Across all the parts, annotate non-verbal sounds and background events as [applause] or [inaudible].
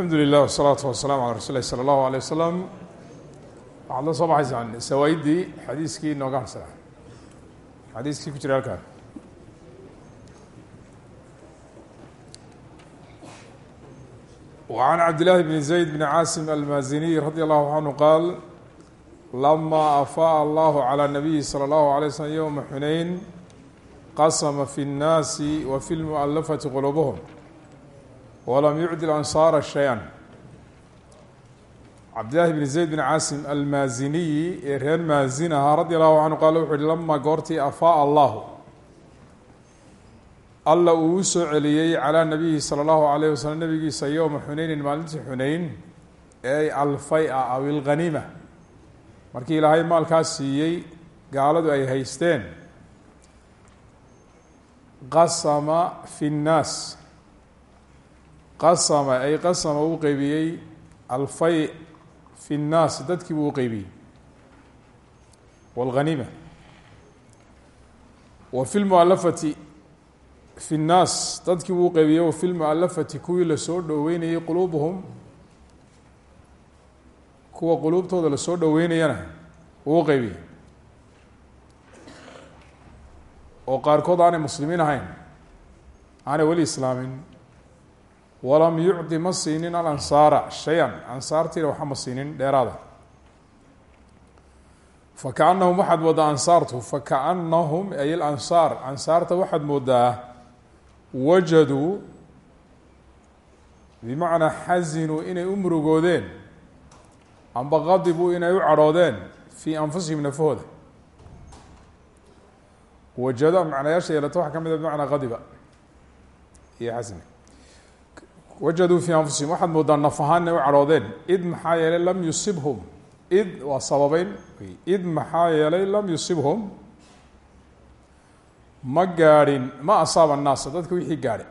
alxamdu lilah wasalaatu wasalaamu calaa rasul lahi sala allahu alay wasalam waxaad la soo baxaysaan sawaa'iddii xadiiskii nooga harsana xadiiskii ku jira halkaa وعn cabdاللahi بn زayd بn cاsim almaziniy radي الlahu canhu qaal lama afaaء allah عlى الnabiyi slى الlahu عalيه wslm ywma xuneyn qasma fi الnaasi wa fi اlmuؤalafati quluubhm walam yucdi ansaara shay-a cabdillahi bn zayd bn caasim almaaziniyi ee reer maazin ahaa radi allahu canhu qaal wuxu uhi lama goortii afaa allahu alla uu u soo celiyey calaa nabiyihi sala allahu alayh wasalam nabigiisa yowma xuneynin maalintii xuneyn ee alfay-a aw ilghaniima markii ilaahay maalkaas siiyey gaaladu ay haysteen qasama fi nnaas qasama ay qasama uu qeybiyey alfay fi nnaas dadkii buu u qeybiyey wاlghaniima wa fi lmualafati fi nnaas dadkii buu u qeybiyey wa fi lmualafati kuwii la soo dhoweynayey quluubuhum kuwa quluubtooda la soo dhoweynayana uu u qeybiyey oo qaarkood aanay muslimiin ahayn aanay weli islaamin walam yucdi ma siinin alansaara shay-an. Ansaartiina waxa ma siinin dheeraada. Fakaannahum waxaad moodaa ansaartu fakaannahum ay alansaar ansaarta waxaad moodaa wajaduu bimacnaa xazinuu inay u murugoodeen amba qadibuu inay u cadhoodeen fii anfusihim nafahooda. Wajada macnayaasha yeelata waxaa ka mid a bimacnaa qadiba wajaduu fii anfusihim waxaad moodaa naf ahaan inay u cadhoodeen id maxaa yeelay lam yusibhum. Id waa sababeyn id maxaa yeelay lam yusibhum. Ma gaadhin ma asaaba annaasa dadka wixii gaadhay.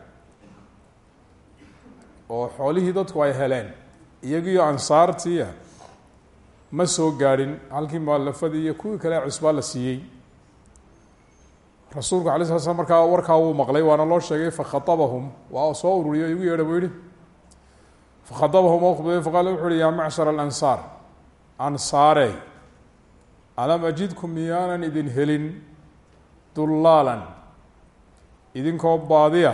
Oo xoolihii dadku ay heleen iyagiyo ansaartiia ma soo gaadhin. Halkii mualafadii iyo kuwii kale cusbaa la siiyey. Rasuulku alay sala slam markaa warkaa wuu maqlay waana loo sheegay fakhaabahum waa soo ururiyo igu yeedha buu yihi fakhaabahum oo khudbay faqaala wuxu uhi yaa macshar alansaar ansaare alam ajidkum miyaanan idin helin dullaalan idinkoo baadiya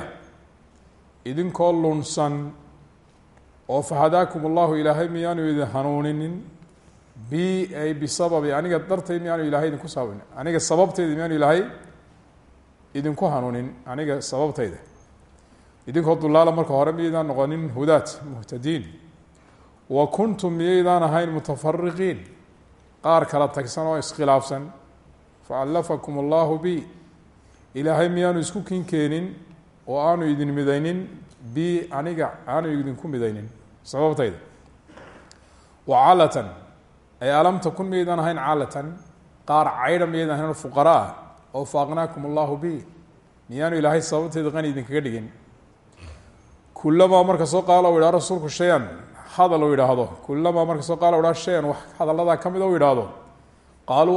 idinkoo lunsan oo fahadaakum allahu ilaahay miyaanu idin hanuuninin bi ay bisababi aniga dartay miyaanu ilahay idinku sababin aniga sababteyda miyaanu ilaahay idinku hanuunin aniga sababtayda idinkoo dulaala marka hore miyaydaan noqonin hudaat muhtadiin. Wa kuntum miyaydaan ahayn mutafariqiin qaar kala tagsan oo iskhilaafsan. Faallafakum allahu bi. Ilaahay miyaanu isku kin keenin oo aanu idin midaynin. Bi aniga aanu idinku midaynin. Sababtayda. Wa calatan. Ay alam takun miyaydaan ahayn calatan. Qaar caydha miyaydaan ahayn fuqaraa. Oo faaqnaakum allahu bi. Miyaanu ilaahay sababteeda qani idinkaga dhigin kulamaa marka soo qaala u idhaha rasuulku shay-an hadal uu idhaahdo kulamaa marka soo qaala u idhaha shay-an wax hadalladaa ka mid u idhaahdo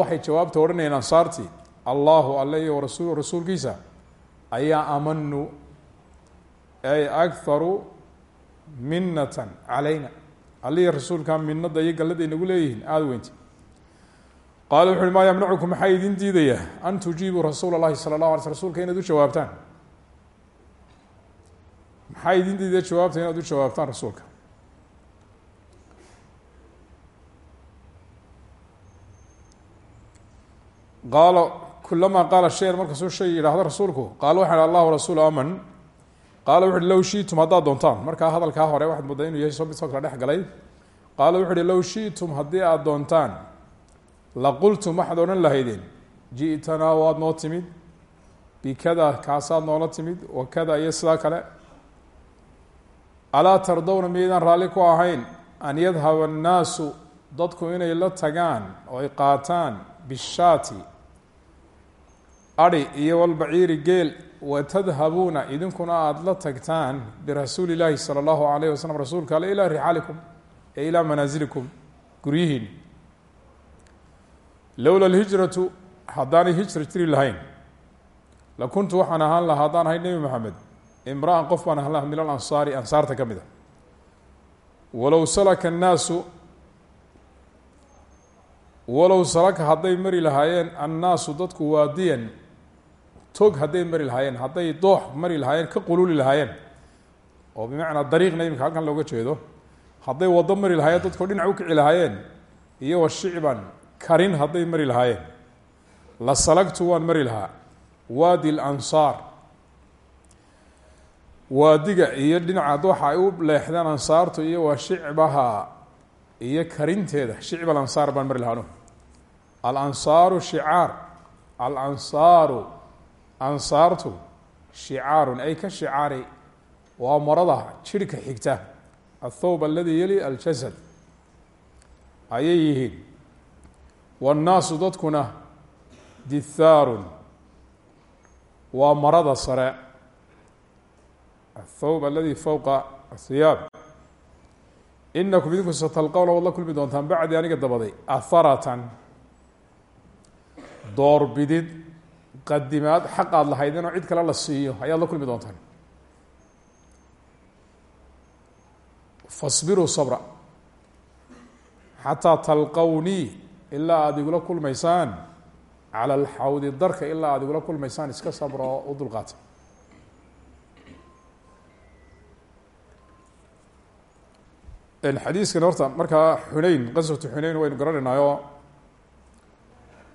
waxay jawaabta odhanayeen ansaartii allahu alle iyo rasul rasuulkiisa ayaa amanu ay akharu minatan calayna. Allihi rasuulkaa minada iyo galladay nagu leeyihiin aada weynti. Qaala wuxu uhi maa yamnacukum an tujiibuu rasuula اllahi sala اllah alay sl rsulka maxaa idin diidaya jawaabta inaad u jawaabtaan rasuulka qaala kulamaa qaala shayan markasuu shay yidhaahdo rasuulku qaala waxa allahu rasuul aman. Qaala wuxu uhi low shitum haddaad doontaan markaa hadalkaa hore waxaad moodaa inuu yahay mid soo kala dhex galay qaala wuxu uhi low shitum haddii aada doontaan laqultum waxaad odhan lahaydeen ji'tanaa waad noo timid bikada kaasaad noola timid wa kada iyo sidaa kale alaa tardowna miyaydaan raalli ku ahayn? An yadhaba annaasu dadku inay la tagaan oo ay qaataan bishaati. Adhi iyo walbaciiri geel wa tadhabuuna idinkuna aada la tagtaan birasuuli illaahi sala allahu alayh wasalam rasuulka ale ilaa rixaalikum ee ilaa manaasilikum guryihiin. Lowla alhijratu haddaanay hijra jiri lahayn. La kuntu waxaan ahaan lahaa haddaan ahay nebi maxamed imra-an qof baan ahaan laha min alansaari ansaarta ka mid a. Walow salaka annaasu walow salaka hadday mari lahaayeen annaasu dadku waadiyan tog hadday mari lahaayeen hadday doox mari lahaayeen ka qululi lahaayeen. Oo bimacnaa dariiqna iminka halkan looga jeedo. Hadday waddo mari lahaayeen dadkao dhinac u kici lahaayeen. Iyo wa karin hadday mari lahaayeen. La salagtu waan mari lahaa. Waadi lansaar waadiga iyo dhinaca dooxa ay u leexdeen ansaartu iyo waa shicbaha iyo karinteeda. Shicb alansaar baan mari lahaano alansaaru shicaar. Alansaaru ansaartu shicaarun. Ay ka shicaari. Waa marada jirhka xigta. Athawb aladi yali aljasad. Ayay yihiin. Wannaasu dadkuna dithaarun waa marada sare athawb aladi fowqa athiyaab inakum idinku satalqowna waad la kulmi doontaan bacdi aniga dabaday aharatan doorbidid qadimaad xaq aad lahaydeen oo cid kale la siiyo ayaad la kulmi doontaan fasbiruu sabra xataa talqownii ilaa aada igula kulmaysaan cala alxawdi darka ilaa aada igula kulmaysaan iska sabra oo u dulqaata xadiiskan horta markaa xuneyn qaswatu xuneyn waynu garanaynaayo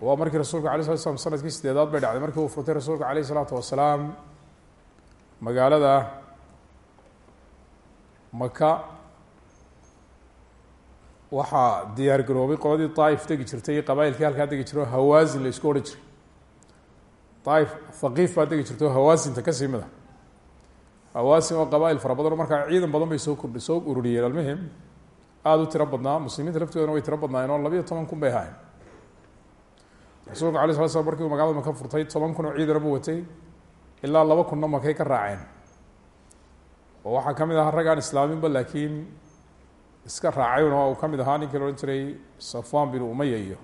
waa markii rasuulka alay slat slam sannadkii sideedaad bay dhacday markii uu furtay rasuulka alayh isalaatu wasalaam magaalada maka waxaa diyaar garoobay qoladii daaif degi jirtay qabailkii halkaa degi jiro hawaasin la isku odhan jiray. Daaif thaqiif baa degi jirto hawaasinta ka sii mid a hawaasin oo qabail fara badan oo markaa ciidan badan bay soo kordhi soo ururiyeen. Almuhim aada u tiro badnaa muslimiinta laftoodana way tiro badnaayeen oo labiyo toban kun bay ahaayeen. Rasuulka alay sala slam markii uu magaalada maka furtay toban kun oo ciidana buu watay ilaa laba kunna makay ka raaceen. Oo waxaa ka mid ahaa rag aan islaaminba laakiin iska raacay oo uu ka mid ahaa ninkii la odhan jiray safwan bin umaya iyo.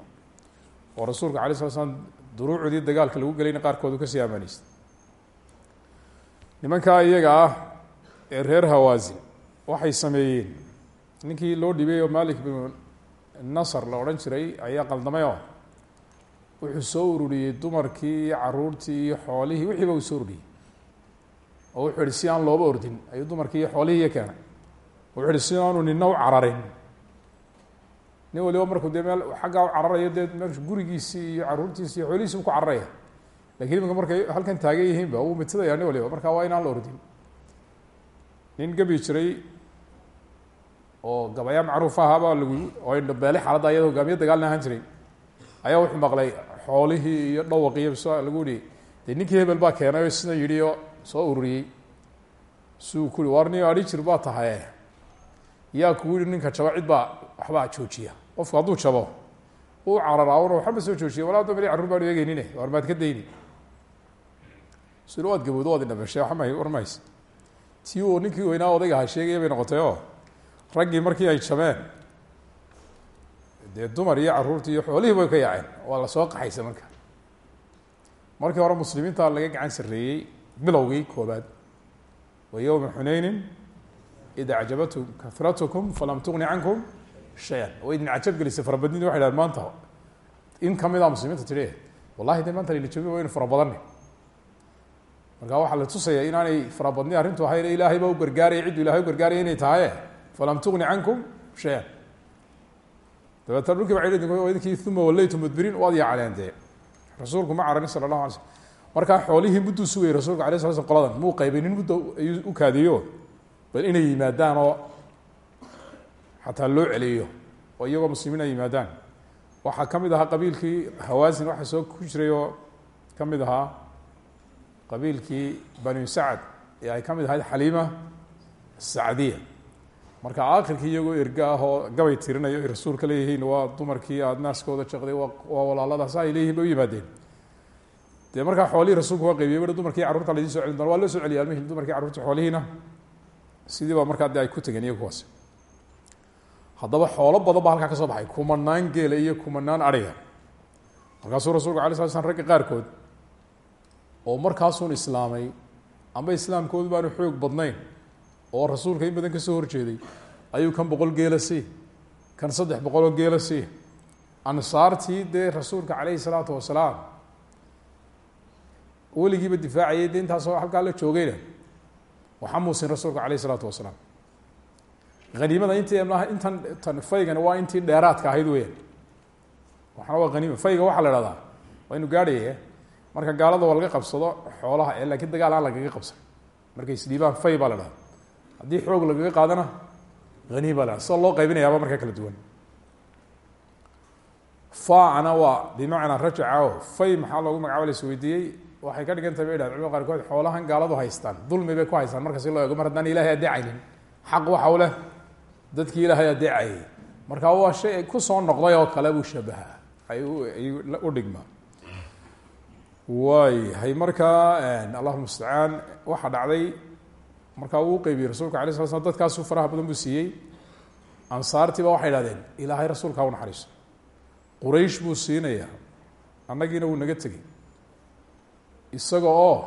Oo rasuulka alay sala slam duruucdii dagaalka lagu gelayna qaarkood uu ka sii amaanaystay nimankaa iyaga ah ee reer hawaasin waxay sameeyeen. Ninkii loo dhibay oo malik binu nasr la odhan jiray ayaa qaldamay oo wuxuu soo ururiyey dumarkii iyo caruurtii iyo xoolihii wixiiba uu soo ururiyey. Oo wuxuu ihi si aan looba ordin ayuu dumarkii iyo xoolihii iyo keenay. Wuxuu ihi si aanu nina u cararin. Nin waliba markuu dee meel xaggaa u cararayo dee me gurigiisii iyo caruurtiisi iyo xoolihiisi u ku cararaya laakiin iminka markay halkan taagan yihiinba wuu mitidaya nin waliba marka waa inaan la ordin nin gabi jiray oo gabayaa macruuf ahaabaa lagu indhabeelay xaaladda ayada hogaamiye dagaalna ahaan jiray ayaa wuxuu maqlay xoolihii iyo dhawaqiyo s lagu yihi dee ninkii hebel baa keenay oo oo soo ururiyey. Siuu ku yihi war nin adhi jir baa tahay. Yaa kugu yihi ninka jabo baa waxbaa joojiya. Qofku hadduu jabo uu cararaawno waxba soo joojiya. Walaa damel carruur baanu eegeynine war maad ka dayni sina waad gabowdo waad indhabeshe wama warmays tii uu ninkii weynaa odayga ahaa sheegaya bay noqotay oo raggii markii ay jabeen dee dumar iyo carruurtii iyo xoolihii bay ka yaaceen waa la soo qaxaysa marka. Markii hore muslimiinta laga gacan sarreeyey bilowgii koobaad wa yowma xunaynin id acjabatkum kahratukum falam tugni cankum shay-an. Way idin cajab gelisay farabadnidi waxay dhahen maanta in ka mid a muslimiinta tidhi wallahi de maanta layna joogi waynu farabadanne marka waxaa la tusayaa inaanay farabadni arrintu ahayn ilaahay baa u gargaaraya ciddu ilahay u gargaaraya inay tahaye falam tugni cankum shay-an. Dabeetna dhulkii ba idinkii uma wallaytu mudbiriin waad yaacdeen dee rasuulku ma cararin sala allahu alay slm markaa xoolihii mudduu sugayay rasuulka alay sla sl qoladan muu qaybinin muddo ayuu u kaadiyo? Bal inay yimaadaan oo xataa loo celiyo oo iyagoo muslimiin yimaadaan. Waxaa ka mid hawaasin waxaa soo ku jiray oo ka ahaa qabiilkii banu sacad ee ay ka mid ahayd xaliima sacdiya. Marka aakhirkii iyagoo erga ah gabay tirinayo ay rasuulka leeyihiin waa dumarkii aada naaskooda jaqday waa walaaladaas ay leeyihiin bay yimaadeen. Dee markaa xoolihii rasuulku waa qaybiyey bui dumarkii carruurta laydin so celin doona waa loo soo celiyay almihim dumarkii carruurta xoolihiina. Sidii baa markaa ay ku tegeen iyo kuwaas haddaba xoolo badan baa halkaa ka soo baxay kumanaan geela iyo kumanaan adhiga markaasuu rasulku alay sla slam ragga qaarkood oo markaasuun islaamay amba islaamkoodu baanu xoog badnayn oo rasuulka in badan ka soo horjeeday ayuu kan boqol geela sii kan saddex boqoloo geela sii ansaartii dee rasuulka calayhi salaatu wasalaam weligiiba difaacayay dee intaasoo halkaa la joogayna waxaa muusin rasuulka calayh isalaatu wasalaam. Haniimada inti intan tan faygani waa intii dheeraadka ahayd weyaan waxana waa haniima fayga waxaa la ihahdaa waynu gaadhaya marka gaalada waa laga qabsado xoolaha ee laakiin dagaal aan lagaga qabsan markay isdhiibaan fay la dhahda haddii xoog lagaga qaadana baa la sida loo qaybinayaaba markaa kala duwan. Faacna waa bimacnaa rajaca o fay maxaa loogu magacaaba la is weydiiyey? Waxay ka dhigan tahay bay dhahan culimada qaarkood xoolahan gaaladu haystaan. Dulmi bay ku haystaan. Marka si loo eego mar haddaan ilahay xaq waxa u leh dadkii ilaahay adeecayay marka waa shay ku soo noqday oo kale buu shabahaa. Ay u dhigmaa waayahay markaa allahuma mustacaan waxaa dhacday markaa uu qeybiyey rasuulka alay sala slam dadkaasuu faraha badan buu siiyey. Ansaartii ba waxay idhahdeen ilaahay rasuulka u naxariiso quraysh buu siinayaa annagiina wuu naga tegey. Isaga oo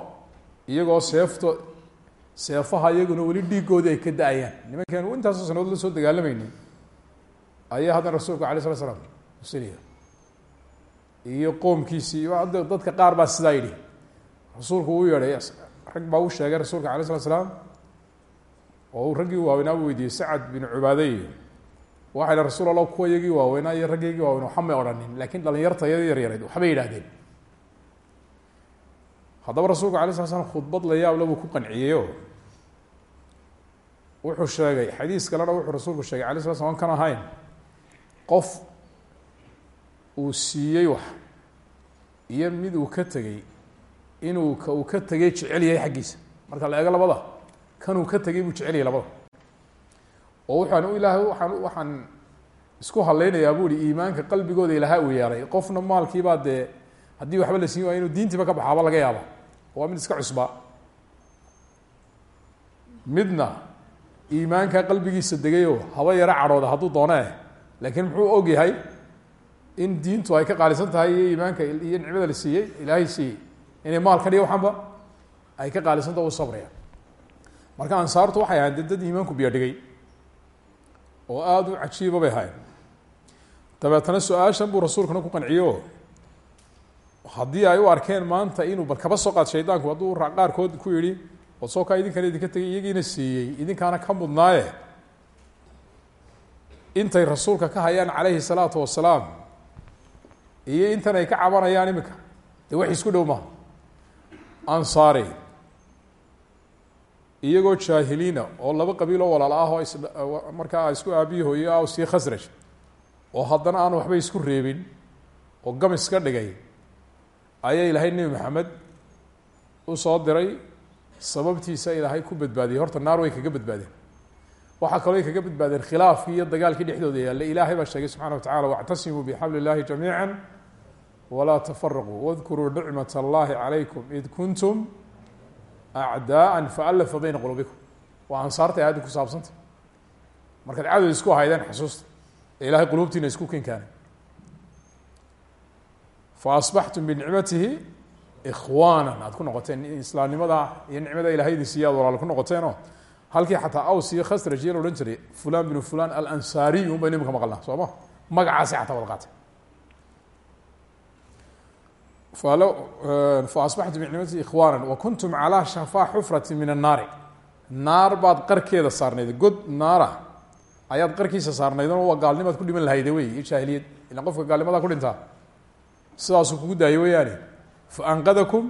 iyagoo seefto seefaha iyaguna weli dhiigoodii ay ka da'ayaan. Nimankeenu intaasoo sanadood la soo dagaalamaynin ayaa haddana rasuulku alay slat slam usinaya iyo qoomkiisii hadda dadka qaar baa sidaa yidhi. Rasuulku uu yeedhay rag baa u sheegay rasuulka alay slat slaam oo uu raggii waaweynaa u weydiiyey sacad bin cubaade iyo waxay dha rasul allah kuwa iyagii waaweynaa iyo raggaygii waaweyn waxa may odhanin laakiin dhalinyarta iyada yaryareyd waxbay yidhahdeen haddaba rasuulku alay slat slam khudbad la yaable buu ku qanciyeyo wuxuu sheegay xadiis kalena wuxuu rasuulku sheegay alay slat slam kan ahayn qof uu siiyey wax iyo mid uu ka tegey inuu ka uu ka tegay jecel yahay xaggiisa. Marka la eego labada kan uu ka tegay buu jecel yahay labada. Oo waxaan ilaahay waxaan waxaan isku hadlaynayaa bu ihi iimaanka qalbigooda ilahaa uu yeelay qofna maalkiibaa dee haddii waxba la siin inuu diintiiba ka baxaaba laga yaaba waa mid iska cusba midna iimaanka qalbigiisa degayoo haba yaro cadhooda hadduu doonee laakiin muxuu og yahay in diintu ay ka qaalisan tahay iyo iimaanka iyo nicmada la siiyey ilaahay siiyey. Inay maalkan iyo waxanba ay ka qaalisanta u sabrayaan marka ansaartu waxay ahayd dad iimaanku biyo dhigay oo aada u cajiiba bay ahaayeen. Dabeetana su'aashan buu rasuulkuna ku qanciyo. Haddii ay u arkeen maanta inuu bal kaba soo qaad shaydaanku hadduu qaarkood ku yidhi oo soo kaa idinkana idinka tegay iyagiina siiyey idinkaana ka mudnaaye. Intay rasuulka ka hayaan calayhi salaatu wasalaam iyo intan ay ka cabanayaan iminka. Dee wax isku dhow maha ansaari. Iyagoo jaahiliina oo laba qabiiloo walaala ah oo is markaa isku aabiyi hooyo ah sii khasraj oo haddana aan waxba isku reebin oo gam iska dhigay ayaa ilaahay nebi maxamed u soo diray. Sababtiisa ilaahay ku badbaadiyey. Horta naar way kaga badbaadeen waxaa kaloo ay kaga badbaadeen khilaafkii iyo dagaalkii dhexdooda yaallay ilaahay baa sheegay subxana wa tacala wactasimuu bixabli illahi jamiica walaa tafaraquu wadkuruu nicmat allahi id kuntum acdaaan faalafa bayna quluubikum. Waa ansaartay aayadda ku saabsanta markaad cadow isku haydeen xusuusta ee ilahay isku kenkaanay fa asbaxtum binicmatihi ikhwaana aad ku noqoteen islaamnimada iyo nicmada ilahay idin siiya ad ku noqoteenoo halkii xataa aws iyo khasraj iyo la odhan jiray fulan binu fulan alansaariy un baynu imika maqalnaa soo ma? Magacaasi xataa wada qaatay. Falo faasbaxtum binicmati ikhwaana wa kuntum calaa shafaa xufrati min annaari naar baad qarkeeda saarnayd god naara ayaad qarkiisa saarnaydoo waa gaalnimaad ku dhiman lahayde wey iyo jaahiliyad. Qofka gaalnimadaa ku dhintaa sidaasuu kugu daayo weyaane fa anqadakum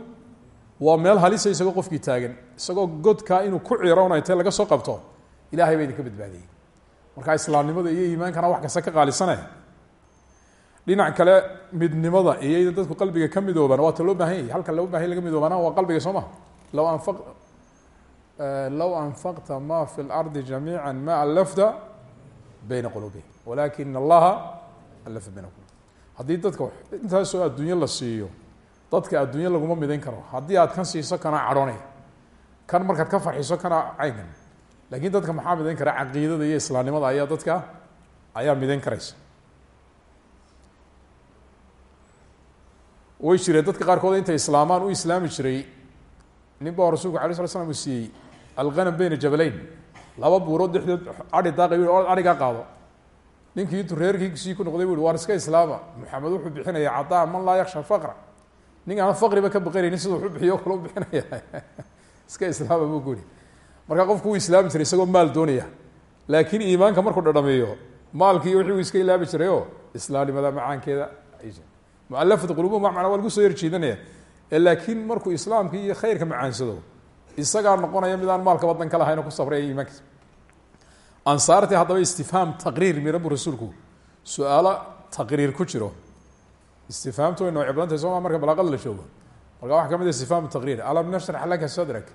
waa meel halisa isagoo qofkii taagan. Isagoo godkaa inuu ku ciroonay te laga soo qabto ilahay baa idinka badbaadiyey. Markaa islaamnimada iyo iimaankana wax kasta ka qaalisane. Dhinac kale midnimada iyo in dadku qalbiga ka midoobaan waa ta baahan yahy halka loo baahan laga midoobaana waa qalbiga soo ma? Law anfa low anfaqta ma fi اlardi jamiica ma alafta bayna quluubihim. Walakin allaha alafa bayna qulub haddii dadka intaasoo adduunyo la siiyo dadka adduunyo laguma midayn karo. Haddii aad kan siiso kana cadhoonay kan markaad ka farxiso kana caynkan laakiin dadka maxaa midayn kara? Caqiidada iyo islaamnimada ayaa dadka ayaa midayn karaysa. Way jireen dadka qaarkood intay islaamaan u islaami jiray nin baa rasulku alay sla slam uu siiyey alghanam beyna jabalayn. Laba buurood dexdood ai daaqay o arigaa qaado. Ninkii intuu reerkiisii ku noqday bu waar iska islaama. Maxamed wuxuu bixinaya cadaa man laa yaksha faqra nin aan faqriba ka baqanaynin sida wuxu bixiyo u bixinaya [laughs] iska islaama bu kuhi marka qofku wuu islaami jiray isagoo maal doonaya. Laakiin iimaanka markuu dhadhameeyo maalkii wixii uu iska ilaabi jiray oo islaamnimada macaankeeda mualafat qulubu macmana waa lagu soo yarjeedanaya laakiin markuu islaamka iyo khayrka macaansado isagaa noqonaya mid aan maalka badan ka lahayn ku sabraya iimaankiisa. Ansaartii haddaba istifhaam taqriir mirabu rasuulku. Su'aalo taqriir ku jiro istifhaamtu way nooci badan tahay sooma marka balaaqada la joogo. Marka waxaa ka mid ah istifhaam taqriir. Alam nashrax laka sadrak.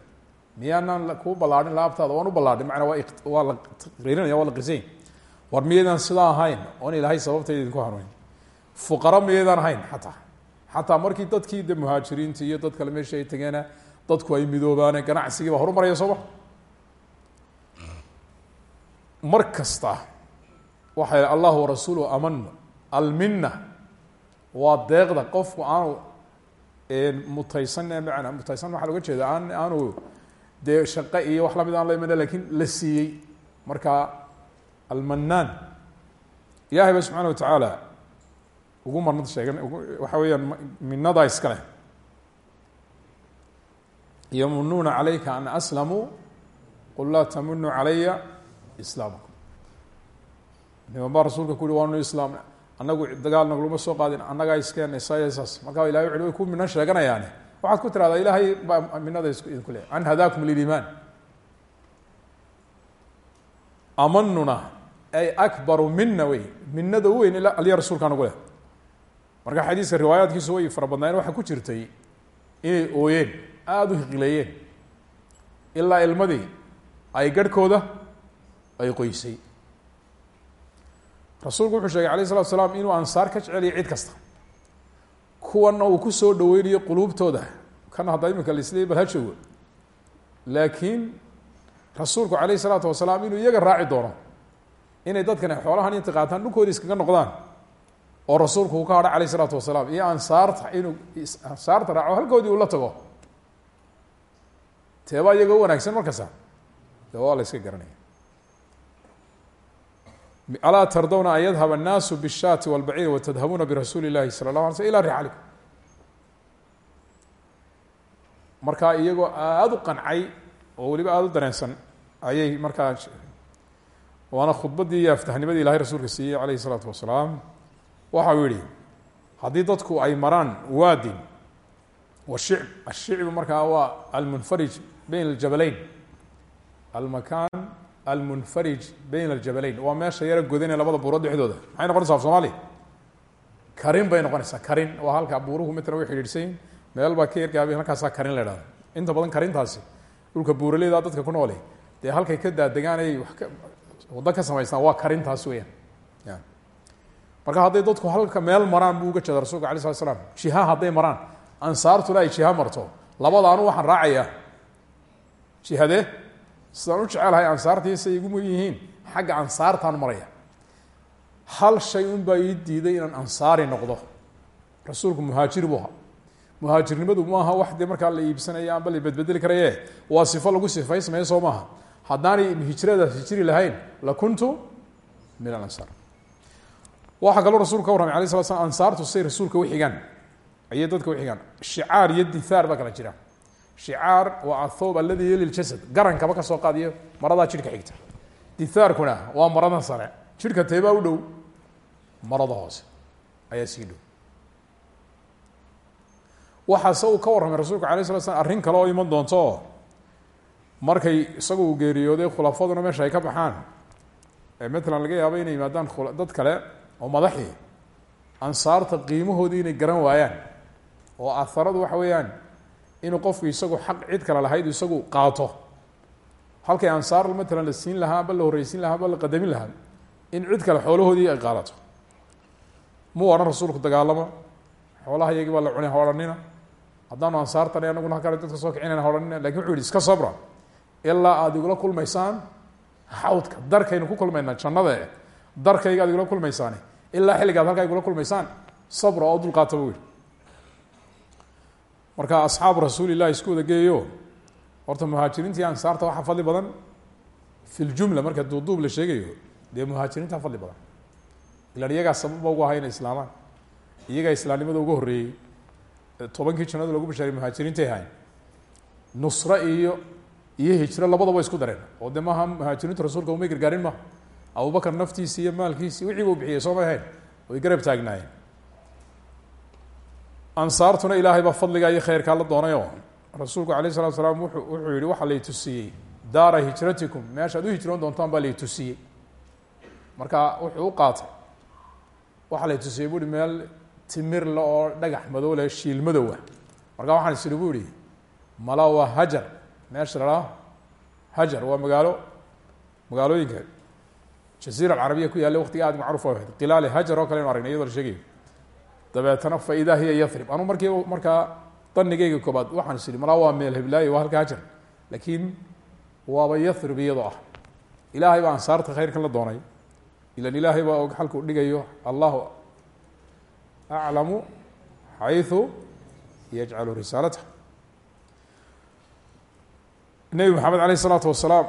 Miyaanaan kuu ballaadhin laabtaada waan u ballaadhin. Macnaa waa waa la taqriirinaya waa la qisayn war miyaydaan sidaa ahayn oon ilaahay sababtayda idinku hanuunin. Fuqara miyaydaan ahayn xataa xataa markii dadkii de muhaajiriinta iyo dad kale meesha ay tegeena dadku ay midoobaane horumaraya warasuulu amanu almina waa deeqda qofku aanu mutaysan mana mutaysan waxaa loga jeeda aan aanu dee shaqe iyo wax la mid aan la imana laakiin la siiyey. Marka almanaan ilahay ba subxaana watacaala ugu marnad sheegan waxa weeyaan minadaa iska leh yamunuuna calayka an aslamuu qul laa tamunu calaya islaamakum. Niman baa rasuulka ku uhi waanu annagu dagaal nagluma soo qaadin annagaa iskeenay sasaas markaa ilahay wuxu way ku mina sheeganayaane waxaad ku tirahdaa ilaahay baa minada is idinku le an hadaakum liliimaan. Amanuna ay akbaru mina wey. Minada u weyn aliya rasuulkaa nagu leh. Marka xadiiska riwaayaadkiisu way fara badnaayeen. Ku jirtay inay ooyeen aada u hiqileeyeen. Ilaa ilmadii ay garhkooda ay qoysay rasuulku wuxuu sheegay alayh isalatu salaam inuu ansaar ka jeceliyo cid kasta. Kuwanna uu ku soo dhaweynayo quluubtooda. Kan hadda imika laisleeyay bal ha joogo. Laakiin rasuulku calayh isalaatu wasalaam inuu iyaga raaci doono inay dadkan xoolahan inta qaataan dhulkoodi iskaga noqdaan oo rasuulku uu ka hadha alayh isalaatu wasalaam iyo ansaarta inuu ansaarta raaco halkoodii uu la tago. Teebaa iyaga wanaagsan markasta de waa la iska garanaya alaa tardawna an yadhab الnaasu bالshaati wاlbaciir watadhabuuna birasuuli اllahi salى اlahu alay slm ila rixalikum markaa iyagoo aada u qancay oo weliba aada u dareensan ayay markaa waana khudbaddii iyo aftahnimadii ilahay rasuulka siiyey alayh الsalaatu wasalaam waxa uu yihi haddii dadku ay maraan waadin washicb ashicbu markaa waa almunfarij bayn اljabaleyn almakan almunfarij bayn aljabaleyn waa meesha yaro godane labada buurood dhexdooda. Maxay noqonaysaa af soomaali? Karin bay noqonaysaa karin. Waa halka buuruhu mitna way xidhiidhsayin meel baa ka yargaabi halkaasaa karin la ihahda inta badan karintaasi dhulka buuraleyda dadka ku noole dee halkay ka daadegaan ay wax ka waddo ka samaystaan waa karintaas weyaan ya. Marka hadday dadku halka meel maraan buu uga jeeda rasulka alay slat slam jiha hadday maraan. Ansaartuna ay jiha marto. Labada anu waxaan raacayaa sidaan u jecelahay ansaartii say igu yihiin xagga ansaartaan maraya. Hal shay un baa ii diiday inaan ansaari noqdo. Rasuulku muhaajir buu ahaa. Muhaajirnimadu maaha wax dee markaa la iibsanaya amba la bedbedeli karaye. Waa sifo lagu sifaysmaya soo maaha. Haddaanay jiri lahayn la kuntu min alansaar. Waxaa kaloo rasulku ka warramay alay slat slam ansaartu say rasuulka uxigaan ayay dadka uxigaan shicaar iyo dithaar baa kala jira shicaar waa athoob aladi yeli ljasad garankaba ka soo qaadiyo maradaa jidhka xigta. Dithaarkuna waa marada sare. Jidhka teebaa u dhow marada hoose ayaa sii dhow. Waxaase uu ka warramay rasuulku alay slat slam arrin kale oo iman doonto markay isagu uu geeriyooday khulafaduna meesha ay ka baxaan. Ee matalan laga yaabo inay yimaadaan dad kale oo madaxii ansaarta qiimahoodii inay garan waayaan. Oo aharadu waxa weeyaan inuu qofku isagu xaq cid kale lahayd isagu qaato. Halkay ansaar matalan la siin lahaa aba la horreysiin lahaa aba la lahaa in cid kale xoolahoodii ay qaadato. Muu odhan rasuulku dagaalamo xoolaha iyagii baa la cunay ha odhanina haddaanu ansaartani anaguna halkaan dadka soo kicinayna ha odhanina laakiin wuxu iska sabra ilaa aada igula kulmaysaan xawdka darkaynu ku kulmaynaa jannada e darkayga ad igula kulmaysaani ilaa xilligaad halkaa igula kulmaysaan sabra oo dulqaata bu yihi marka asxaabu rasuuli llahi isku wada geeyo horta muhaajiriinta iyo ansaarta waxaa fadli badan fi ljumla marka duuduub la sheegayo dee muhaajiriinta fadli badan. Ilan iyagaa sababba ugu ahay inay islaamaan. Iyagaa islaamnimada uga horreeyey tobankii jannada lagu bashaaray muhaajiriintay ahayn nusre iyo iyo hijro labadaba isku dareen. Oo de maaha muhaajiriintu rasuulka umay gargaarin maha abubakar naftiisi iyo maalkiisi wixii buu bixiyey soo may ahayn? Way garab taagnaayeen ansaartuna ilaahay baa fadligaa iyo khayrkaa la doonayoo rasuulku alayh salatu salaam wuxuu yihi waxaa lay tusiyey? Daara hijratikum. Meeshaad u hijroon doontaan baa lay tusiyey. Marka wuxuu u qaatay waxaa lay tusiyey? Buuhi meel timirle oo dhagax madow leh shiil madow ah. Marka waxaan is ihi bu ihi mala waa hajar. Meesha lalaa hajar waa magaalo magaalooyinka jaziira alcarabiya ku yaalla waqtiga aad macruuf ahayd. Qilaali hajar oo kale anu aragnay iyadoo la sheegayo dabeetana fa idaa hiya yarib anu markii markaa danigeyga koobaad waxaan is ihi malaa waa meel heblaayo waa halka hajar laakiin waaba yarib iyadoo ah ilaahay baa ansaarta khayrkan la doonay ilan ilaahay baa og xalkuu dhigayo allahu aclamu xayثu yajcalu risaalata nebi maxamed aleyh الsalaatu wasalaam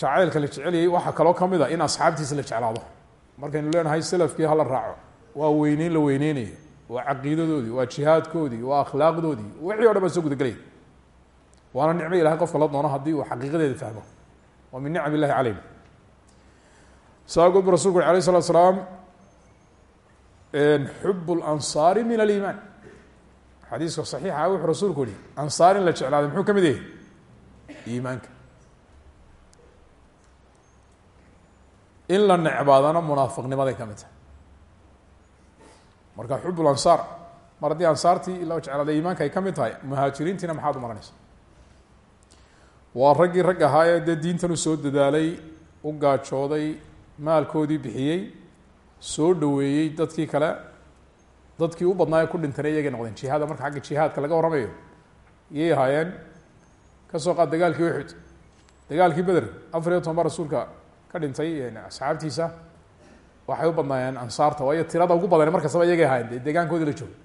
jacaylka la jeceliyey waxaa kaloo kamid a in asxaabtiisa la jeclaado markaynu leenahay selafkii hala raaco waa weyneyn la weyneynayo waa caqiidadoodii waa jihaadkoodii waa akhlaaqdoodii wixii o dhan baa soo gudagelaya waana nicmo ilahay qofka la doono haddii uu xaqiiqadeeda fahmo. Waa min nicam illahi caleyna saa awgeed bu rasulku uri alayh slatu slaam lansaari min aliimaan. Xadiiska saxiixa ah wuxuu rasuulku yihi ansaar la jeclaaday muxuu ka mid yahay? Iimaanka. In la necbaadana munaafiqnimaday ka mid tahay marka xub lansaar mar haddii ansaartii la jeclaaday iimaanka ay ka mid tahay muhaajiriintiina maxaad u maranaysa waa raggii rag ahaa ee dee soo dadaalay u gaajooday maalkoodii bixiyey soo dhaweeyey dadkii kale dadkii u badnaa ee ku dhintana iyagay noqdeen. Jihaada marka xagga jihaadka laga warramayo iyay ahaayeen ka soo qaad dagaalkii uxud dagaalkii beder afar iyo toban rasuulka ka dhintay asxaabtiisa waxay u badnaayeen ansaarta waayo tirada ugu badan mar kastaba iyagay ahaayeen dee deegaankoodii la joogo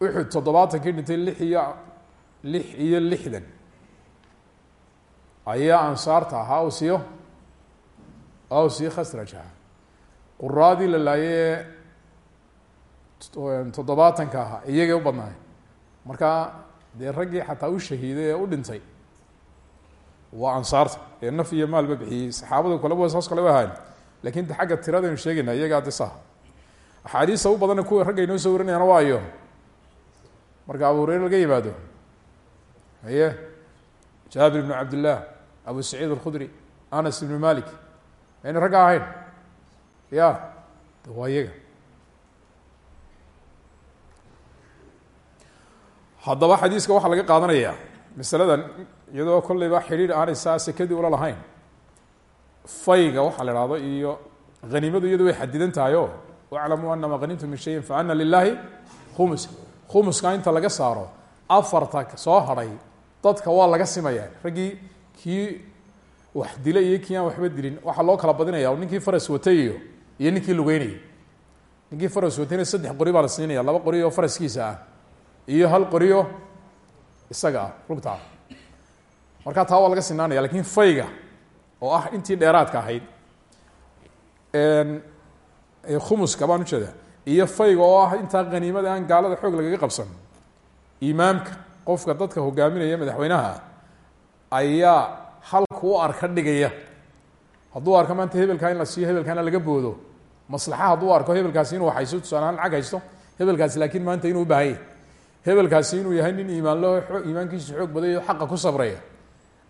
uxud toddobaatankii dhintay lix iyo lix iyo lixdan. Ayaa ansaarta ahaa awsiyo awsiyo khasraj aha quraadii la laayay ee toddobaatanka ahaa iyagay u badnaayeen. Marka dee raggii xataa u shahiiday ee u dhintay waa ansaarta. Ee naf iyo maalba bixiyey. Saxaabada kaleba saas kale wa ahayn laakiin de xagga tiradaynu sheegayna iyagaa de saha axaadiista u badanna kuwa ragga inoo soo warinayana waayo. Marka abu hureyre laga yimaado haye? Jaabir ibnu cabdillaah abu saciid alkhudri anas ibnu malik mayna ragga ahayn? Ya de waa iyaga. Haddaba xadiiska waxaa laga qaadanayaa masaladan iyadoo kolleyba xidhiir aanay saa sekadii ula lahayn fayga waxaa la ihahdo iyo haniimadu iyadu way xadidan tahay o waclamuu anama hanimtu min shayin fa ana lilahi khumus. Khumuska inta laga saaro afarta soo hadhay dadka waa laga simaya. Raggii kii wax dilay iyo kii aan waxba dilin waxaa loo kala badinaya ninkii faras watay iyo ninkii lugeynayay ninkii faras watayna saddex qori baa la siinaya laba qori oo faraskiisa ah iyo hal qoriyo isaga ah rugta ah. Taa waa laga sinaanaya laakiin fayga oo ah intii dheeraadka ahayd khumuska baan ujeeda iyo fayga oo ah intaa haniimada aan gaalada xoog lagaga qabsan imaamka qofka dadka hogaaminaya madaxweynaha ayaa halku u arka dhigaya. Hadduu arko maanta hebelkaa in la siiyo hebelkaana laga boodo maslaxa hadduu arko hebelkaasi inuu haysto tusaalehaan lacag haysto hebelkaasi laakiin maanta inuu ubahanya hebelkaasi inuu yahay nin iimaan lo iimaankiisu xoog baday o xaqa ku sabraya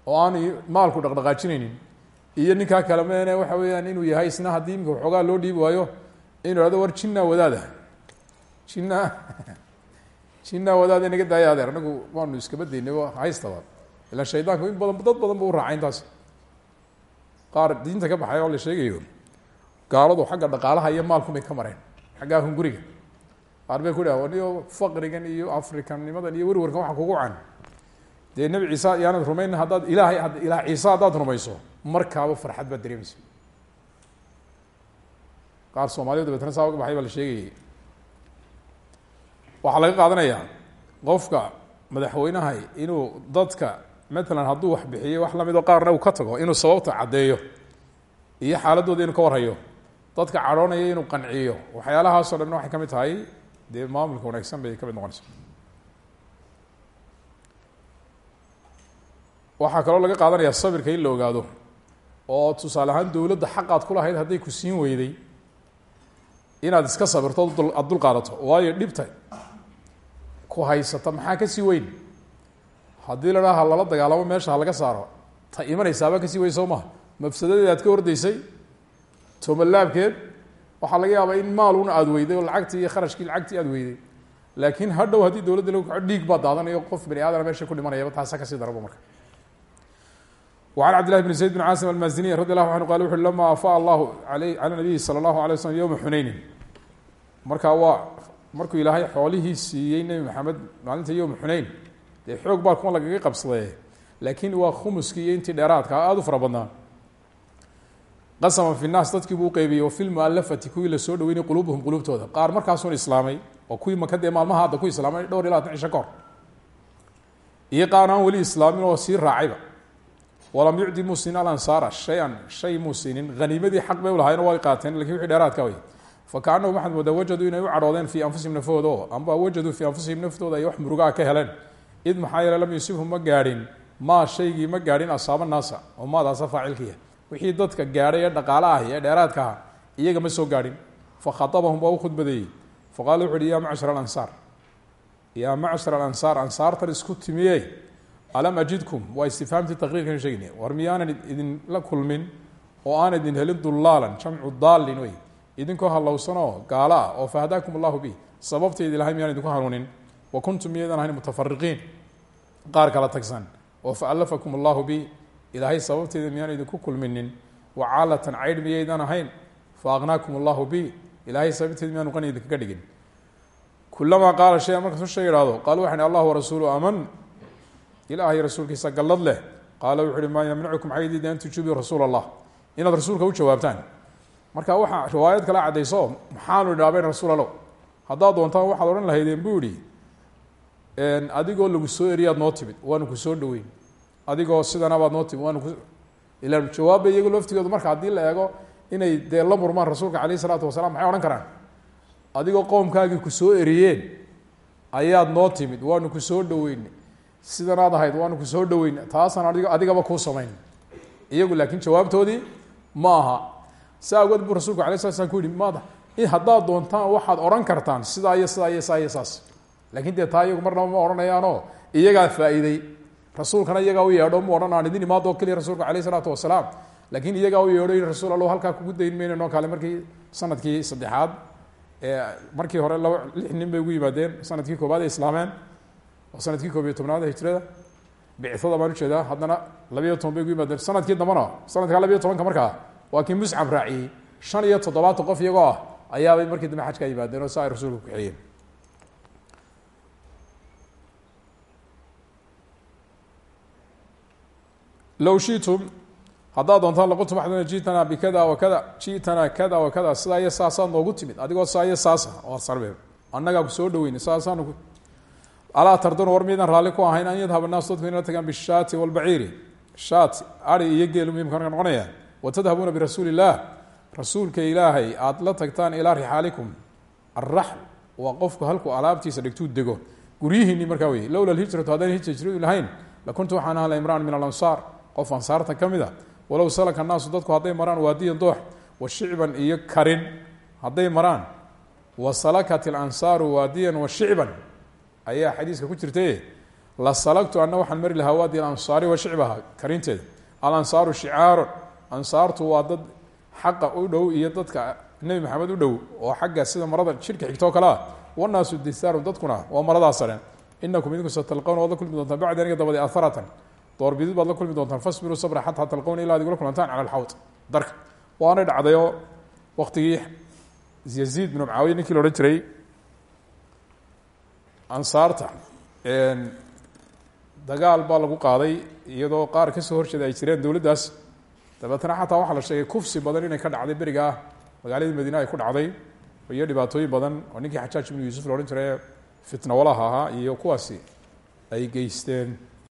oo aan maalku dhaqdhaqaajinaynin iyo ninkaa kale meene waxa weeyaan inuu yahay isna haddii imika waxoogaa loo dhiibi waayo inuu hahdo war jinna wadaada jinna [laughs] jinna wadaada inaga daaya adeer. Anagu waanu iskaba daynay haystaba ilaan shaydaanku in badan dad badan bu u raacay qaar diinta ka baxay oo la sheegayo gaaladu xagga dhaqaalaha iyo maalkumay ka mareen xaggaa hunguriga. Qaar bay ku dhaha niyo faqrigan iyo africanimadan iyo werwarkan waxa kugu can dee nebi ciise yaanad rumayn haddaad ilaahay ilaah ciise haddaad rumayso markaaba farxad baad dareemaysa. Qaar soomaaliyad dabeetna saa uga baxay baa la sheegayay. Waxaa laga qaadanayaa qofka madaxweynaha inuu dadka matalan hadduu wax bixiyey wax la mid oo qaarna uu ka tago inuu sababta caddeeyo iyo xaaladooda inuu ka warhayo. Dadka cadhoonaya inuu qanciyo. Waxyaalahaasoo dhan waxay ka mid tahay dee maamulka wanaagsan bay ka mid noqonaysa. Waxaa kaloo laga qaadanaya sabirka in la ogaado oo tusaale ahaan dowladda xaqaad ku lahayd hadday ku siin weyday inaad iska sabirto aada dul waayo dhibta ku haysata maxaa ka sii weyn? Haddii la dhaha lala dagaalamo meesha ha laga saaro ta imanaysaaba ka sii weyn soo maha mafsadadeed aad ka hordaysay toomalaabkeed waxaa laga yaabaa in maaluna aada weyday oo lacagtii iyo kharashkii lacagtii aad weyday. Laakiin hadhow haddii dowladda lagu kaco dhiig baa daadanayo qof bani aadana meesha ku dhimanayaba taasa ka sii daraba marka وعن cبد لله بن زيد بن cاaصم المازني رضي الله عنه qال وu لma afاء الlah عlى نبihi slى الlaه عليه وسلم يومa xunayni marka waa markuu ilaahay xoolihii siiyey nebi maxamed maalinta yowma xunayn dee xoog baa kuwa lagaga qabsadee laakiin waa khumuskii iyo intii dheeraadka aada u fara badnaa qasama fi الnaas dadkii buu uqeybiyey wa fi lmualafati kuwii lasoo dhaweynay qulubuhum qulubtooda qaar markaasuun islaamay oo kuwii maka dee maalmaha hadda ku islaamay dhowr iyo labatan cisho ka hor iyo qaar aan weli islaamin oo sii raacayba walam yucdi muu sinin alansaara shay-an shay muu sinin haniimadii xaq bay u lahaayeen way qaateen laakiin wixii dheeraadka way fakaanahum waxaad moodaa wajaduu inay u cadhoodeen fii anfusihim nafahooda oo amba wajaduu fii anfusihim naftooda ay wax murugaa ka heleen. Id maxaa yeele lam yusibhum ma gaadhin maa shaygii ma gaadhin asaaba naasa oo maadaasa faacilkiya wixii dadka gaadhay ee dhaqaale ah ee dheeraadka ah iyaga ma soo gaadhin. Fakhaabahum waa u khudbadeeyey. Faqala wuxu uhi timiye alam ajidkum waa istifhaamtii taqriirkan sheegna war miyaanan idinla kulmin oo aan idin helin dulaalan jamcu daalin wey idinkoo hallowsanoo gaalo ah oo fahdaakum allahu bi sababtaydi lahay miyaan idinku hanuunin wa kuntum miyaydaan ahayn mutafariqiin qaar kala tagsan oo faallafakum allahu bi ilaahay sababteeda miyaan idinku kulminin wacaalatan caydh miyaydaan ahayn fa aqnaakum bi ilaahay sababteeda miyaanu qani idinkaga dhigin kulamaa qaala shayan markaasuu shay ihahdo qaalu waxan allah warasuulu aman ilaahay rasuulkiisa gallad leh. Qaala wuxu uhi maa an tujiibu rasuul allah inaad rasuulka u jawaabtaan. Marka waxaa riwaayad kala caddayso maxaanu idhaaben rasuul allow doontaan waxaad odhan lahaydeen buu ihi adigoo lagu soo eriyaad noo timid waanu ku soo dhaweyn adigoo sidanabaad noo timid waanu ku ila jawaabba iyago laftigoodu. Marka haddii la eego inay dee la murmaan rasuulka calayh isalaatu wasalaam maxay odhan karaan? Adigoo qoomkaagii ku soo eriyeen ayaad noo timid waanu ku soo dhaweyn sidanaad ahayd waanu ku soo dhaweyn taasaan adig adigaba kuu samayn. Iyagu laakiin jawaabtoodii ma aha si awgeed buu rasulku alay sla slam ku yihi maada haddaad doontaan waxaad odhan kartaan sidaa iyo sidaa iyo saa saas laakiin dee taa iyagu ma odhanayaanoo iyagaa faa'iiday. Rasuulkana iyagaa u yeedho mu odhan aan idin imaadoo keliya rasuulku alayh isalaatu wasalaam. Laakiin iyagaa u yeedho rasuul allo halkaa kugu dayn mayno noo kale markii sannadkii saddexaad markii hore laba lix nin bay ugu yimaadeen sannadkii koobaad ay islaameen oo sannadkii koob iyo tobnaad hijrada bicada baan u jeedaa haddana labiyo toban bay ugu yimaadeen sannadkii dambana sanadkaa labiyo tobanka markaa waa kii muscab raaciyey qof iyagoo ah ayaabay markii dambe xajkaa yimaadeen oo sa ay rasuulka kuxeeyeen low shitum haddaad doontaan laqultum waxduna ji'tanaa bikada wa kada ji'tanaa kada wa kada sidaa iyo saasaad noogu timid adigoo saa saasa oo sarbe annagaa ku soo dhaweyna saasaanu alaa tardanu war miydaan raalli ku ahayn an yadhab annaas dadku inala tagaan bishaati walbaciiri shaat ari iyo geelu muhimka marka noqonaya. Wa tadhabuuna birasuuli illaah rasuulka ilaahay aada la tagtaan ilaa rixaalikum alraxl waa qofku halkuu alaabtiisa dhigtuu dego. Guryihiinii markaa wey lowla alhijratu haddaan hijra hijradu lahayn. Lakuntu waxaan ahala imraan min alansaar. Qof ansaarta ka mid a walow salaka naasu dadku hadday maraan waadiyan doox wa shicban iyo karin. Hadday maraan wa salakat ilansaaru waadiyan wa shicban ayaa xadiiska ku jirtaye la salagtu ana waxaan mari lahaa waadi alansaari wa shicbaha karinteeda alansaaru shicaarun ansaartu waa dad xaqa u dhow iyo dadka nebi maxamed u dhow oo xagga sida marada jidhka xigtoo kale ah. Wanaasu disaarun dadkuna waa maradaa sare. Inakum idinku satalqawna waad la kulmi doontaan bacdi aniga dabadi aharatan doorbidid baad la kulmi doontaan fasbiruu sabra xataa talqawna ilaa ad igula kulantaan cala alxawd darka waanay dhacdayoo waktigii yaziid binu mucaawiya ninkii la jiray ansaarta dagaal baa lagu qaaday iyadoo qaar ka soo horjeeda ay jireen dowladdaas. Dabeetna xataa waxaa la sheegay kufsi badan inay ka dhacday beriga ah magaaladii madiine ay ku dhacday iyo dhibaatooyin badan oo ninkii xajaaj ibnu yuusuf la odhan jiray fitna walaha ahaa iyo kuwaasi ay geysteen